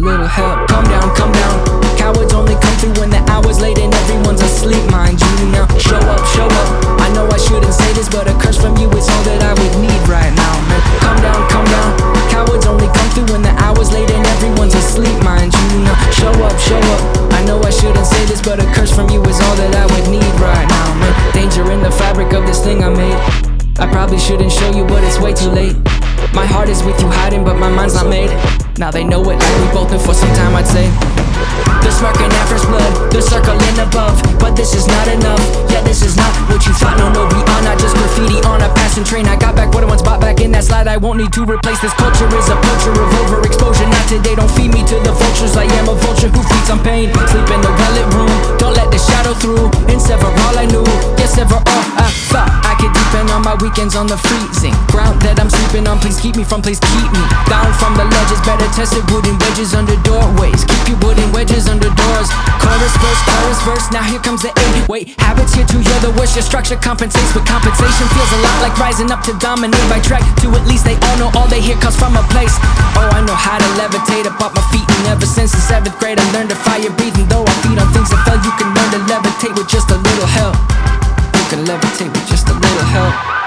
little help. Calm down, come down. Cowards only come through when the hour's late and everyone's asleep, mind you. Now show up, show up. I know I shouldn't say this, but a curse from you is all that I would need right now, man. Come down, come down. Cowards only come through when the hour's late and everyone's asleep, mind you. Now show up, show up. I know I shouldn't say this, but a curse from you is all that I would need right now, man. Danger in the fabric of this thing I made. I probably shouldn't show you, but it's way too late. My heart is with you hiding, but my mind's not made. Now they know it like we both been for some time, I'd say. They're smirking at first blood, they're circling above, but this is not enough. Yeah, this is not what you thought. No, no, we are not just graffiti on a passing train. I got back what I once bought back in that slide. I won't need to replace this culture. Is a culture of overexposure. Not today, don't feed me to the vultures. I am a vulture who feeds on pain. All I knew, yes, sever all I thought. I could deepen on my weekends on the freezing ground that I'm sleeping on. Please keep me from, please keep me down from the ledges. Better tested wooden wedges under doorways. Keep your wooden wedges under doors. Chorus verse, chorus verse. Now here comes the eight. Wait, habits here too. You're the worst. Your structure compensates, but compensation feels a lot like rising up to dominate by track. To at least they all know all they hear comes from a place. Oh, I know how to levitate up off my feet, and ever since the seventh grade, I learned to fire breathing. Though I levitate with just a little help. You can levitate with just a little help.